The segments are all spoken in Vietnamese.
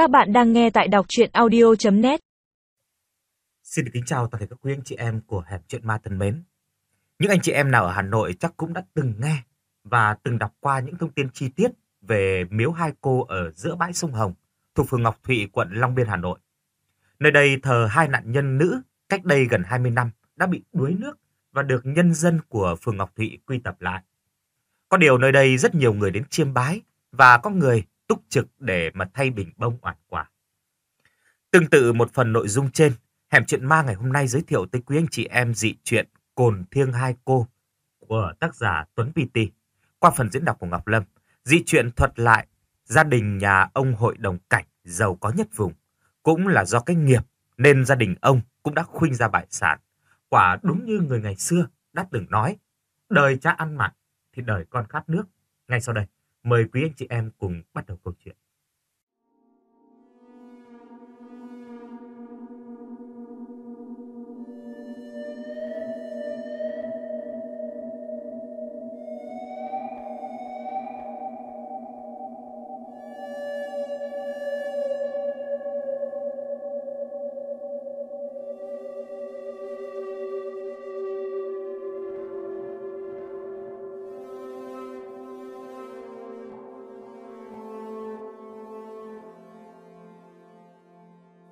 Các bạn đang nghe tại đọc chuyện audio.net Xin được kính chào toàn thể các quý anh chị em của Hẻm Chuyện Ma thân mến. Những anh chị em nào ở Hà Nội chắc cũng đã từng nghe và từng đọc qua những thông tin chi tiết về miếu hai cô ở giữa bãi sông Hồng thuộc phường Ngọc Thụy, quận Long Biên, Hà Nội. Nơi đây thờ hai nạn nhân nữ cách đây gần 20 năm đã bị đuối nước và được nhân dân của phường Ngọc Thụy quy tập lại. Có điều nơi đây rất nhiều người đến chiêm bái và có người túc trực để mà thay bình bông oản quả. Tương tự một phần nội dung trên, Hẻm Chuyện Ma ngày hôm nay giới thiệu tới quý anh chị em dị truyện Cồn Thiêng Hai Cô của tác giả Tuấn PT. Qua phần diễn đọc của Ngọc Lâm, dị truyện thuật lại gia đình nhà ông hội đồng cảnh giàu có nhất vùng. Cũng là do cái nghiệp nên gia đình ông cũng đã khuynh ra bại sản. Quả đúng như người ngày xưa đã từng nói, đời cha ăn mặn thì đời con khát nước. Ngay sau đây, mời quý anh chị em cùng bắt đầu câu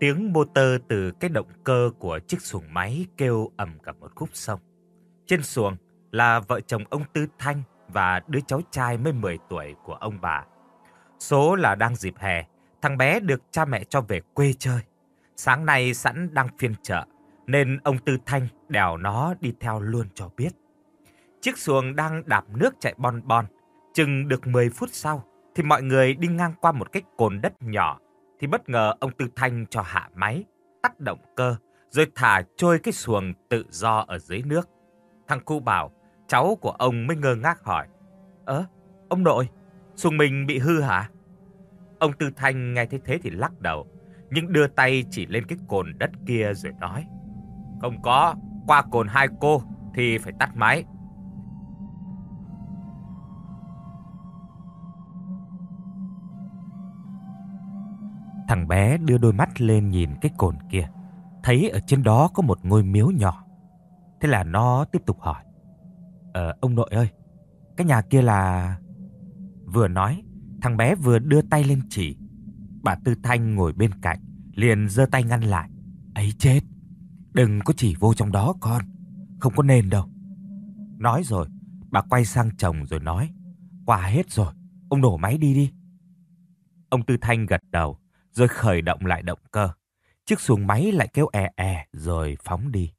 Tiếng motor từ cái động cơ của chiếc xuồng máy kêu ầm cả một khúc sông. Trên xuồng là vợ chồng ông Tư Thanh và đứa cháu trai mới 10 tuổi của ông bà. Số là đang dịp hè, thằng bé được cha mẹ cho về quê chơi. Sáng nay sẵn đang phiên chợ, nên ông Tư Thanh đèo nó đi theo luôn cho biết. Chiếc xuồng đang đạp nước chạy bon bon. Chừng được 10 phút sau, thì mọi người đi ngang qua một cái cồn đất nhỏ thì bất ngờ ông Tư Thanh cho hạ máy, tắt động cơ, rồi thả trôi cái xuồng tự do ở dưới nước. Thằng cu bảo, cháu của ông mới ngơ ngác hỏi, Ơ, ông nội, xuồng mình bị hư hả? Ông Tư Thanh nghe thấy thế thì lắc đầu, nhưng đưa tay chỉ lên cái cồn đất kia rồi nói, Không có, qua cồn hai cô thì phải tắt máy. Thằng bé đưa đôi mắt lên nhìn cái cồn kia. Thấy ở trên đó có một ngôi miếu nhỏ. Thế là nó tiếp tục hỏi. Ờ, ông nội ơi, cái nhà kia là... Vừa nói, thằng bé vừa đưa tay lên chỉ. Bà Tư Thanh ngồi bên cạnh, liền giơ tay ngăn lại. ấy chết, đừng có chỉ vô trong đó con, không có nên đâu. Nói rồi, bà quay sang chồng rồi nói. Qua hết rồi, ông nổ máy đi đi. Ông Tư Thanh gật đầu, rồi khởi động lại động cơ. Chiếc xuồng máy lại kêu e e rồi phóng đi.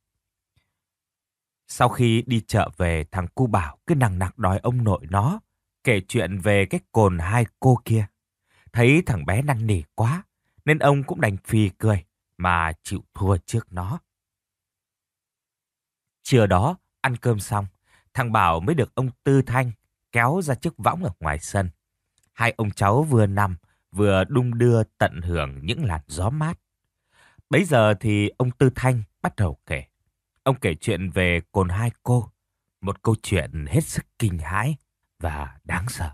Sau khi đi chợ về, thằng cu bảo cứ nằng nặc đòi ông nội nó, kể chuyện về cái cồn hai cô kia. Thấy thằng bé năn nỉ quá, nên ông cũng đành phì cười mà chịu thua trước nó. Trưa đó, ăn cơm xong, thằng Bảo mới được ông Tư Thanh kéo ra chiếc võng ở ngoài sân. Hai ông cháu vừa nằm, vừa đung đưa tận hưởng những làn gió mát. Bấy giờ thì ông Tư Thanh bắt đầu kể. Ông kể chuyện về cồn hai cô, một câu chuyện hết sức kinh hãi và đáng sợ.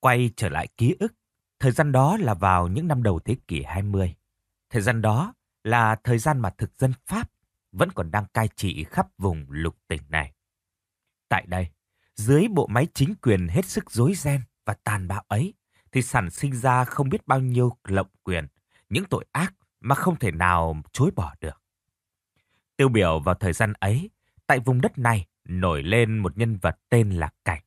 Quay trở lại ký ức, thời gian đó là vào những năm đầu thế kỷ 20. Thời gian đó là thời gian mà thực dân Pháp vẫn còn đang cai trị khắp vùng lục tỉnh này. Tại đây, dưới bộ máy chính quyền hết sức rối ren, và tàn bạo ấy thì sản sinh ra không biết bao nhiêu lộng quyền, những tội ác mà không thể nào chối bỏ được. Tiêu biểu vào thời gian ấy, tại vùng đất này nổi lên một nhân vật tên là Cảnh.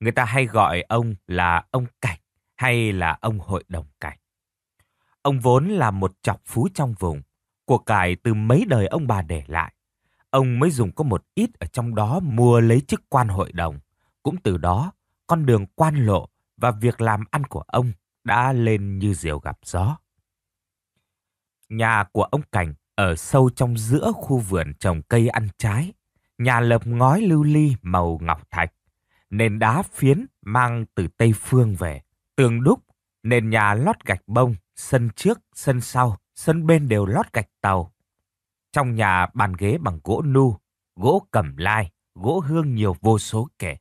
Người ta hay gọi ông là ông Cảnh hay là ông hội đồng Cảnh. Ông vốn là một chọc phú trong vùng, của cải từ mấy đời ông bà để lại. Ông mới dùng có một ít ở trong đó mua lấy chức quan hội đồng. Cũng từ đó con đường quan lộ và việc làm ăn của ông đã lên như diều gặp gió. Nhà của ông Cảnh ở sâu trong giữa khu vườn trồng cây ăn trái. Nhà lợp ngói lưu ly màu ngọc thạch. Nền đá phiến mang từ Tây Phương về. Tường đúc, nền nhà lót gạch bông, sân trước, sân sau, sân bên đều lót gạch tàu. Trong nhà bàn ghế bằng gỗ nu, gỗ cẩm lai, gỗ hương nhiều vô số kể.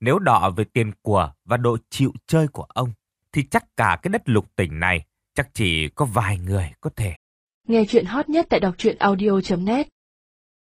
Nếu đọ về tiền của và độ chịu chơi của ông, thì chắc cả cái đất lục tỉnh này chắc chỉ có vài người có thể. Nghe chuyện hot nhất tại đọc truyện audio.net